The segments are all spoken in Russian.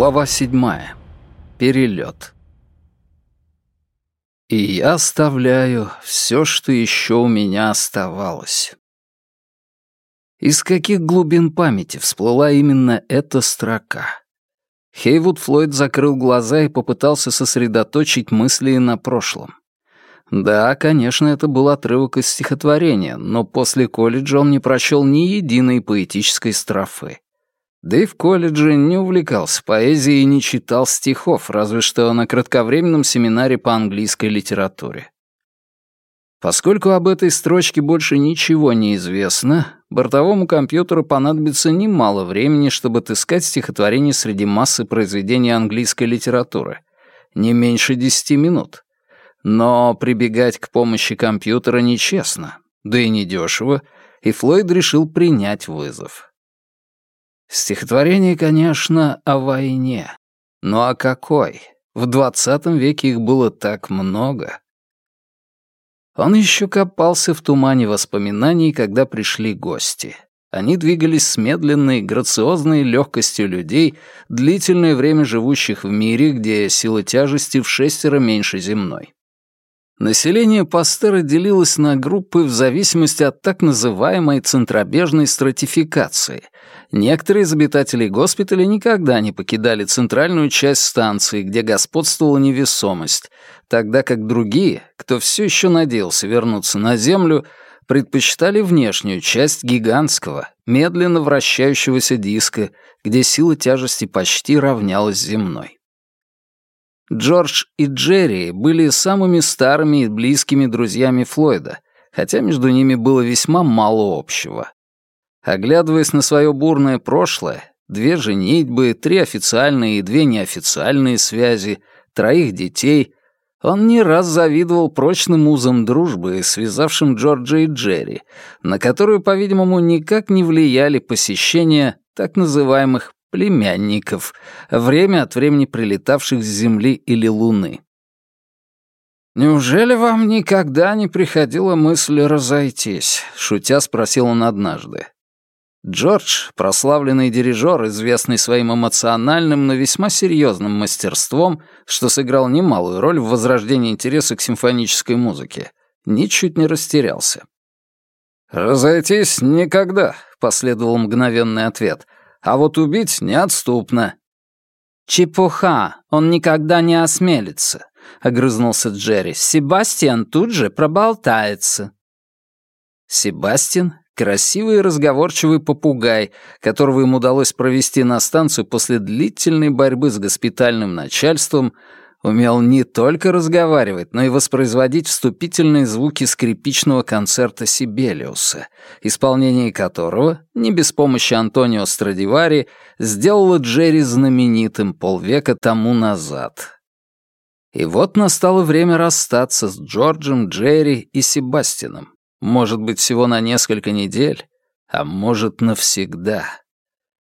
Глава седьмая. Перелет. И я оставляю все, что еще у меня оставалось. Из каких глубин памяти всплыла именно эта строка? Хейвуд Флойд закрыл глаза и попытался сосредоточить мысли на прошлом. Да, конечно, это был отрывок из стихотворения, но после колледжа он не прочел ни единой поэтической строфы. Да и в колледже не увлекался поэзией и не читал стихов, разве что на кратковременном семинаре по английской литературе. Поскольку об этой строчке больше ничего не известно, бортовому компьютеру понадобится немало времени, чтобы отыскать стихотворение среди массы произведений английской литературы. Не меньше десяти минут. Но прибегать к помощи компьютера нечестно, да и недешево, и Флойд решил принять вызов. Стихотворение, конечно, о войне. Но о какой? В двадцатом веке их было так много. Он еще копался в тумане воспоминаний, когда пришли гости. Они двигались с медленной, грациозной легкостью людей, длительное время живущих в мире, где сила тяжести в шестеро меньше земной. Население Пастера делилось на группы в зависимости от так называемой центробежной стратификации. Некоторые из обитателей госпиталя никогда не покидали центральную часть станции, где господствовала невесомость, тогда как другие, кто все еще надеялся вернуться на Землю, предпочитали внешнюю часть гигантского, медленно вращающегося диска, где сила тяжести почти равнялась земной. Джордж и Джерри были самыми старыми и близкими друзьями Флойда, хотя между ними было весьма мало общего. Оглядываясь на свое бурное прошлое, две женитьбы, три официальные и две неофициальные связи, троих детей, он не раз завидовал прочным узам дружбы, связавшим Джорджа и Джерри, на которую, по-видимому, никак не влияли посещения так называемых племянников, время от времени прилетавших с Земли или Луны. «Неужели вам никогда не приходила мысль разойтись?» — шутя спросил он однажды. Джордж, прославленный дирижер, известный своим эмоциональным, но весьма серьезным мастерством, что сыграл немалую роль в возрождении интереса к симфонической музыке, ничуть не растерялся. «Разойтись никогда», — последовал мгновенный ответ — а вот убить неотступно». «Чепуха, он никогда не осмелится», — огрызнулся Джерри. «Себастьян тут же проболтается». Себастьян — красивый и разговорчивый попугай, которого им удалось провести на станцию после длительной борьбы с госпитальным начальством — умел не только разговаривать, но и воспроизводить вступительные звуки скрипичного концерта Сибелиуса, исполнение которого, не без помощи Антонио Страдивари, сделало Джерри знаменитым полвека тому назад. И вот настало время расстаться с Джорджем, Джерри и Себастином. Может быть, всего на несколько недель, а может, навсегда.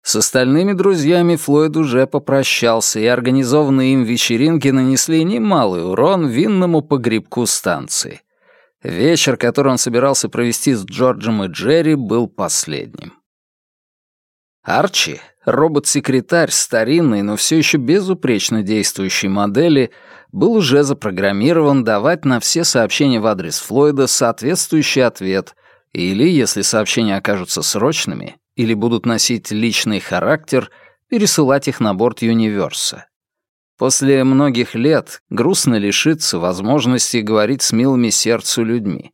С остальными друзьями Флойд уже попрощался, и организованные им вечеринки нанесли немалый урон винному погребку станции. Вечер, который он собирался провести с Джорджем и Джерри, был последним. Арчи, робот-секретарь старинной, но все еще безупречно действующей модели, был уже запрограммирован давать на все сообщения в адрес Флойда соответствующий ответ или, если сообщения окажутся срочными, или будут носить личный характер, пересылать их на борт Юниверса. После многих лет грустно лишиться возможности говорить с милыми сердцу людьми.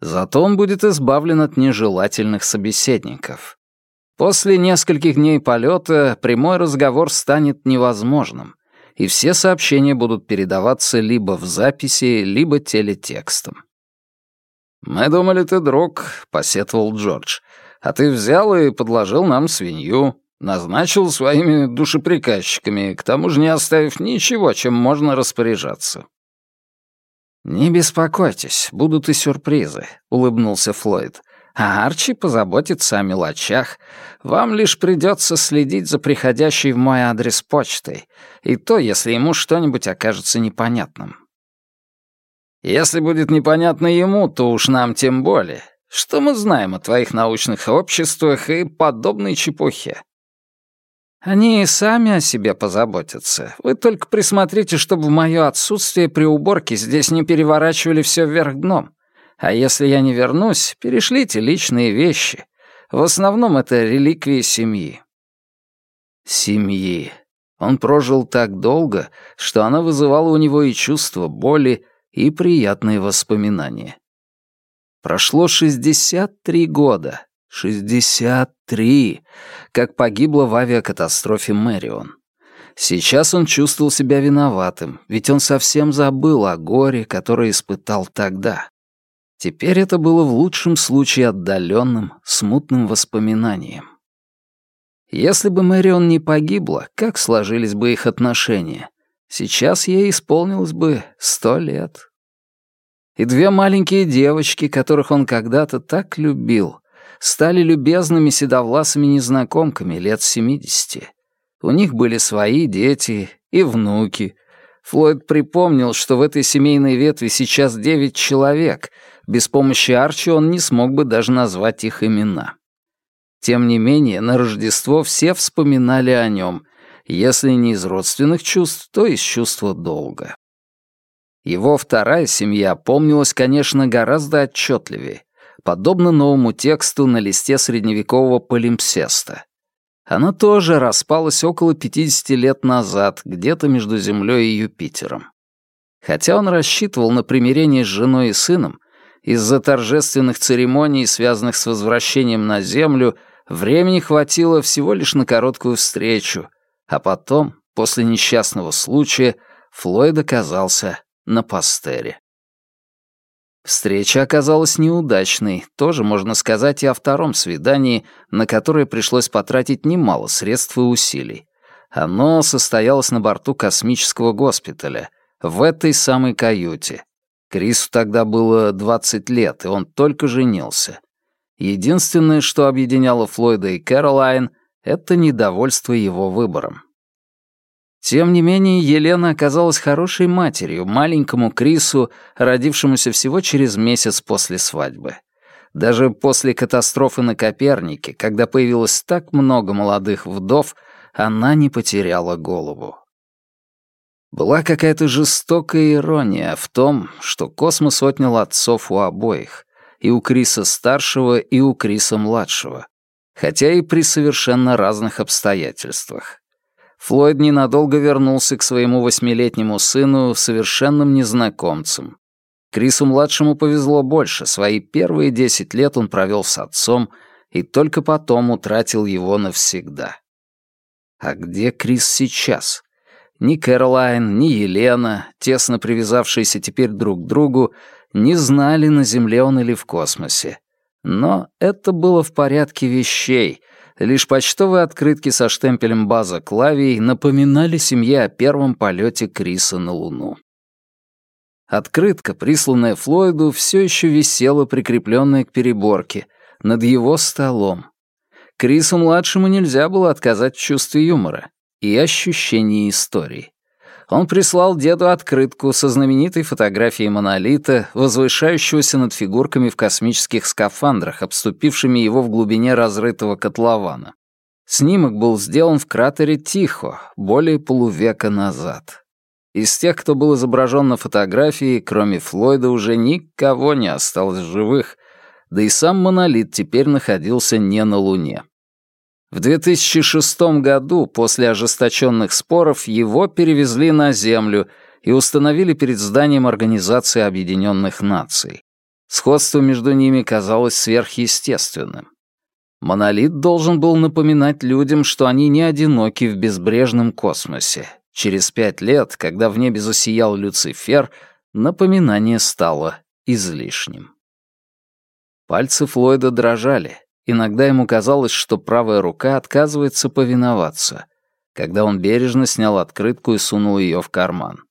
Зато он будет избавлен от нежелательных собеседников. После нескольких дней полета прямой разговор станет невозможным, и все сообщения будут передаваться либо в записи, либо телетекстом. «Мы думали, ты друг», — посетовал Джордж а ты взял и подложил нам свинью, назначил своими душеприказчиками, к тому же не оставив ничего, чем можно распоряжаться». «Не беспокойтесь, будут и сюрпризы», — улыбнулся Флойд. «А Арчи позаботится о мелочах. Вам лишь придется следить за приходящей в мой адрес почтой, и то, если ему что-нибудь окажется непонятным». «Если будет непонятно ему, то уж нам тем более. Что мы знаем о твоих научных обществах и подобной чепухе?» Они и сами о себе позаботятся. Вы только присмотрите, чтобы в мое отсутствие при уборке здесь не переворачивали все вверх дном. А если я не вернусь, перешлите личные вещи. В основном это реликвии семьи». Семьи. Он прожил так долго, что она вызывала у него и чувство боли, и приятные воспоминания. Прошло 63 года. 63! Как погибла в авиакатастрофе Мэрион. Сейчас он чувствовал себя виноватым, ведь он совсем забыл о горе, которое испытал тогда. Теперь это было в лучшем случае отдаленным, смутным воспоминанием. Если бы Мэрион не погибла, как сложились бы их отношения? Сейчас ей исполнилось бы сто лет. И две маленькие девочки, которых он когда-то так любил, стали любезными седовласыми незнакомками лет семидесяти. У них были свои дети и внуки. Флойд припомнил, что в этой семейной ветви сейчас девять человек. Без помощи Арчи он не смог бы даже назвать их имена. Тем не менее, на Рождество все вспоминали о нем, если не из родственных чувств, то из чувства долга. Его вторая семья помнилась, конечно, гораздо отчетливее, подобно новому тексту на листе средневекового полимпсеста. Она тоже распалась около 50 лет назад, где-то между Землей и Юпитером. Хотя он рассчитывал на примирение с женой и сыном, из-за торжественных церемоний, связанных с возвращением на Землю, времени хватило всего лишь на короткую встречу, а потом, после несчастного случая, Флойд оказался на Пастере. Встреча оказалась неудачной, тоже можно сказать и о втором свидании, на которое пришлось потратить немало средств и усилий. Оно состоялось на борту космического госпиталя, в этой самой каюте. Крису тогда было 20 лет, и он только женился. Единственное, что объединяло Флойда и Кэролайн, это недовольство его выбором. Тем не менее, Елена оказалась хорошей матерью маленькому Крису, родившемуся всего через месяц после свадьбы. Даже после катастрофы на Копернике, когда появилось так много молодых вдов, она не потеряла голову. Была какая-то жестокая ирония в том, что космос отнял отцов у обоих, и у Криса старшего, и у Криса младшего, хотя и при совершенно разных обстоятельствах. Флойд ненадолго вернулся к своему восьмилетнему сыну совершенным незнакомцем. Крису-младшему повезло больше, свои первые десять лет он провел с отцом и только потом утратил его навсегда. А где Крис сейчас? Ни Кэролайн, ни Елена, тесно привязавшиеся теперь друг к другу, не знали, на Земле он или в космосе. Но это было в порядке вещей, Лишь почтовые открытки со штемпелем «База Клавий» напоминали семье о первом полете Криса на Луну. Открытка, присланная Флойду, все еще висела, прикрепленная к переборке, над его столом. Крису-младшему нельзя было отказать в чувстве юмора и ощущении истории он прислал деду открытку со знаменитой фотографией монолита, возвышающегося над фигурками в космических скафандрах, обступившими его в глубине разрытого котлована. Снимок был сделан в кратере Тихо, более полувека назад. Из тех, кто был изображен на фотографии, кроме Флойда, уже никого не осталось живых, да и сам монолит теперь находился не на Луне. В 2006 году, после ожесточенных споров, его перевезли на Землю и установили перед зданием Организации Объединенных Наций. Сходство между ними казалось сверхъестественным. Монолит должен был напоминать людям, что они не одиноки в безбрежном космосе. Через пять лет, когда в небе засиял Люцифер, напоминание стало излишним. Пальцы Флойда дрожали, Иногда ему казалось, что правая рука отказывается повиноваться, когда он бережно снял открытку и сунул ее в карман.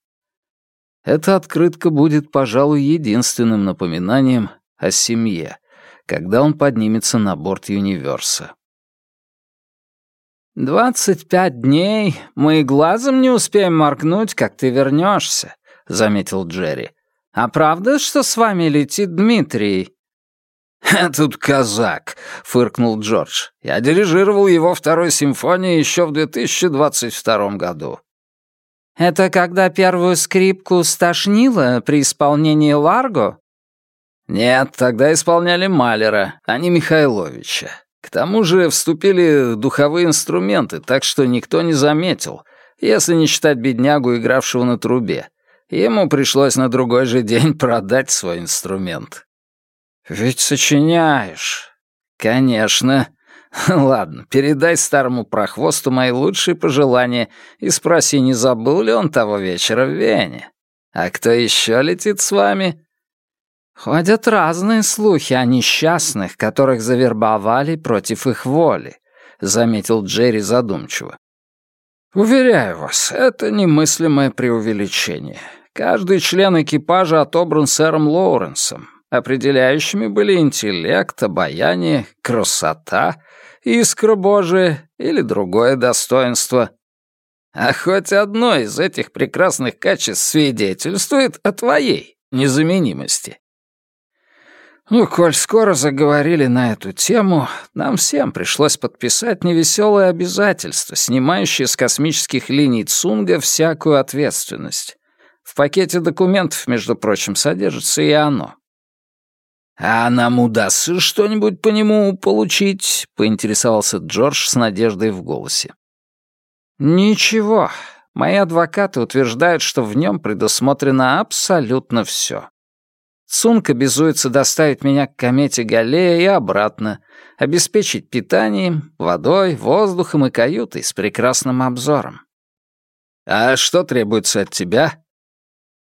Эта открытка будет, пожалуй, единственным напоминанием о семье, когда он поднимется на борт Юниверса. «Двадцать пять дней, мы и глазом не успеем моргнуть, как ты вернешься», — заметил Джерри. «А правда, что с вами летит Дмитрий?» «Этот казак», — фыркнул Джордж. «Я дирижировал его второй симфонией еще в 2022 году». «Это когда первую скрипку стошнило при исполнении Ларго?» «Нет, тогда исполняли Малера, а не Михайловича. К тому же вступили духовые инструменты, так что никто не заметил, если не считать беднягу, игравшего на трубе. Ему пришлось на другой же день продать свой инструмент». «Ведь сочиняешь». «Конечно. Ладно, передай старому прохвосту мои лучшие пожелания и спроси, не забыл ли он того вечера в Вене. А кто еще летит с вами?» «Ходят разные слухи о несчастных, которых завербовали против их воли», — заметил Джерри задумчиво. «Уверяю вас, это немыслимое преувеличение. Каждый член экипажа отобран сэром Лоуренсом, Определяющими были интеллект, обаяние, красота, искра Божия или другое достоинство. А хоть одно из этих прекрасных качеств свидетельствует о твоей незаменимости. Ну, коль скоро заговорили на эту тему, нам всем пришлось подписать невеселое обязательство, снимающее с космических линий Цунга всякую ответственность. В пакете документов, между прочим, содержится и оно. «А нам удастся что-нибудь по нему получить?» — поинтересовался Джордж с надеждой в голосе. «Ничего. Мои адвокаты утверждают, что в нем предусмотрено абсолютно все. Цунк обязуется доставить меня к комете Галлея и обратно, обеспечить питанием, водой, воздухом и каютой с прекрасным обзором. А что требуется от тебя?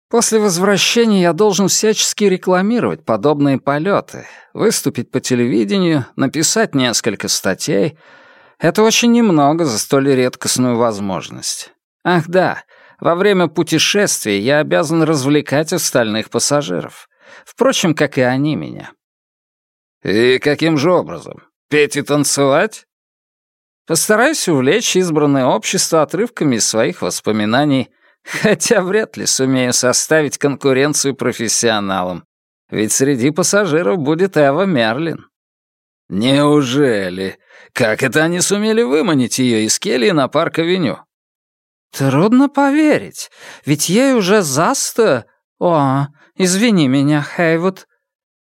После возвращения я должен всячески рекламировать подобные полеты, выступить по телевидению, написать несколько статей. Это очень немного за столь редкостную возможность. Ах да, во время путешествия я обязан развлекать остальных пассажиров. Впрочем, как и они меня. И каким же образом? Петь и танцевать? Постараюсь увлечь избранное общество отрывками из своих воспоминаний, Хотя вряд ли сумею составить конкуренцию профессионалам. Ведь среди пассажиров будет Эва Мерлин. Неужели? Как это они сумели выманить ее из кельи на парк-авеню? Трудно поверить, ведь ей уже за сто... О, извини меня, Хейвуд.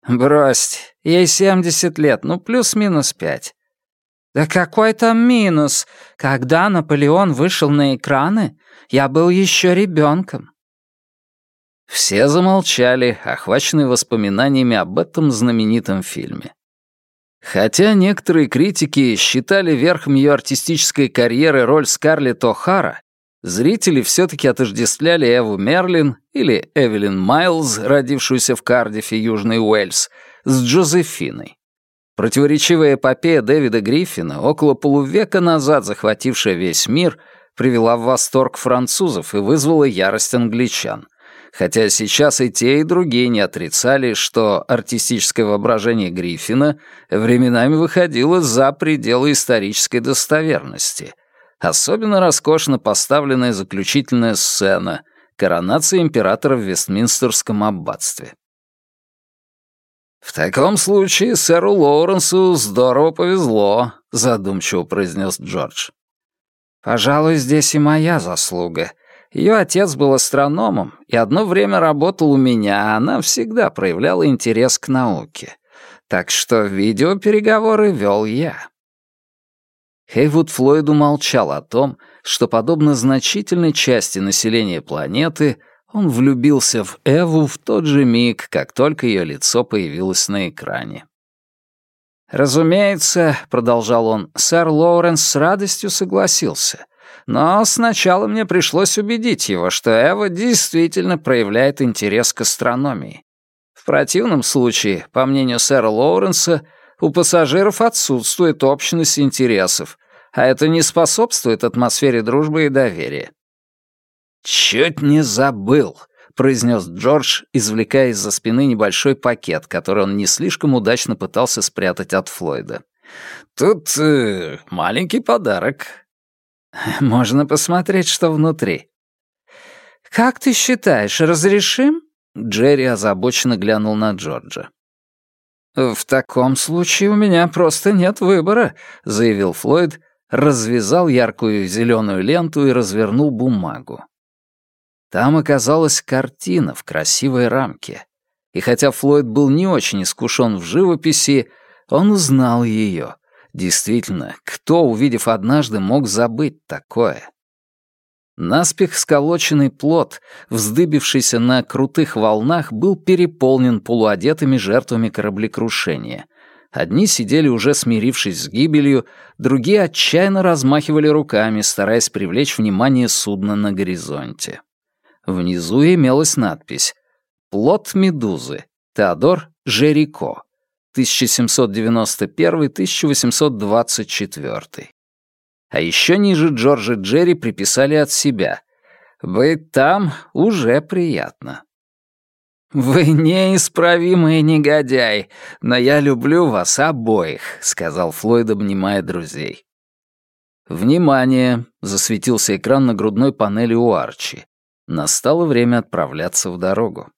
Брось, ей семьдесят лет, ну плюс-минус пять. Да какой там минус? Когда Наполеон вышел на экраны, я был еще ребенком. Все замолчали, охваченные воспоминаниями об этом знаменитом фильме. Хотя некоторые критики считали верхом ее артистической карьеры роль Скарлетт О'Хара, зрители все-таки отождествляли Эву Мерлин или Эвелин Майлз, родившуюся в Кардифе, Южный Уэльс, с Джозефиной. Противоречивая эпопея Дэвида Гриффина, около полувека назад захватившая весь мир, привела в восторг французов и вызвала ярость англичан. Хотя сейчас и те, и другие не отрицали, что артистическое воображение Гриффина временами выходило за пределы исторической достоверности. Особенно роскошно поставленная заключительная сцена — коронация императора в Вестминстерском аббатстве. «В таком случае сэру Лоуренсу здорово повезло», — задумчиво произнес Джордж. «Пожалуй, здесь и моя заслуга. Ее отец был астрономом и одно время работал у меня, а она всегда проявляла интерес к науке. Так что видеопереговоры вел я». Хейвуд Флойд умолчал о том, что, подобно значительной части населения планеты, он влюбился в Эву в тот же миг, как только ее лицо появилось на экране. «Разумеется», — продолжал он, — «сэр Лоуренс с радостью согласился. Но сначала мне пришлось убедить его, что Эва действительно проявляет интерес к астрономии. В противном случае, по мнению сэра Лоуренса, у пассажиров отсутствует общность интересов, а это не способствует атмосфере дружбы и доверия. «Чуть не забыл», — произнес Джордж, извлекая из-за спины небольшой пакет, который он не слишком удачно пытался спрятать от Флойда. «Тут э, маленький подарок». «Можно посмотреть, что внутри». «Как ты считаешь, разрешим?» Джерри озабоченно глянул на Джорджа. «В таком случае у меня просто нет выбора», — заявил Флойд, развязал яркую зеленую ленту и развернул бумагу. Там оказалась картина в красивой рамке. И хотя Флойд был не очень искушен в живописи, он узнал ее. Действительно, кто, увидев однажды, мог забыть такое? Наспех сколоченный плот, вздыбившийся на крутых волнах, был переполнен полуодетыми жертвами кораблекрушения. Одни сидели уже смирившись с гибелью, другие отчаянно размахивали руками, стараясь привлечь внимание судна на горизонте. Внизу имелась надпись «Плод Медузы. Теодор Жерико. 1791-1824». А еще ниже Джорджа Джерри приписали от себя «Быть там уже приятно». «Вы неисправимый негодяй, но я люблю вас обоих», — сказал Флойд, обнимая друзей. «Внимание!» — засветился экран на грудной панели у Арчи. Настало время отправляться в дорогу.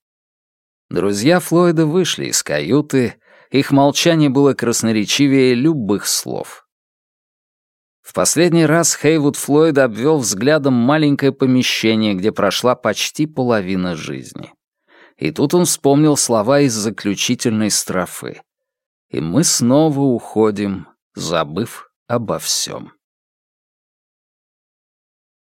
Друзья Флойда вышли из каюты, их молчание было красноречивее любых слов. В последний раз Хейвуд Флойд обвел взглядом маленькое помещение, где прошла почти половина жизни. И тут он вспомнил слова из заключительной строфы. «И мы снова уходим, забыв обо всем».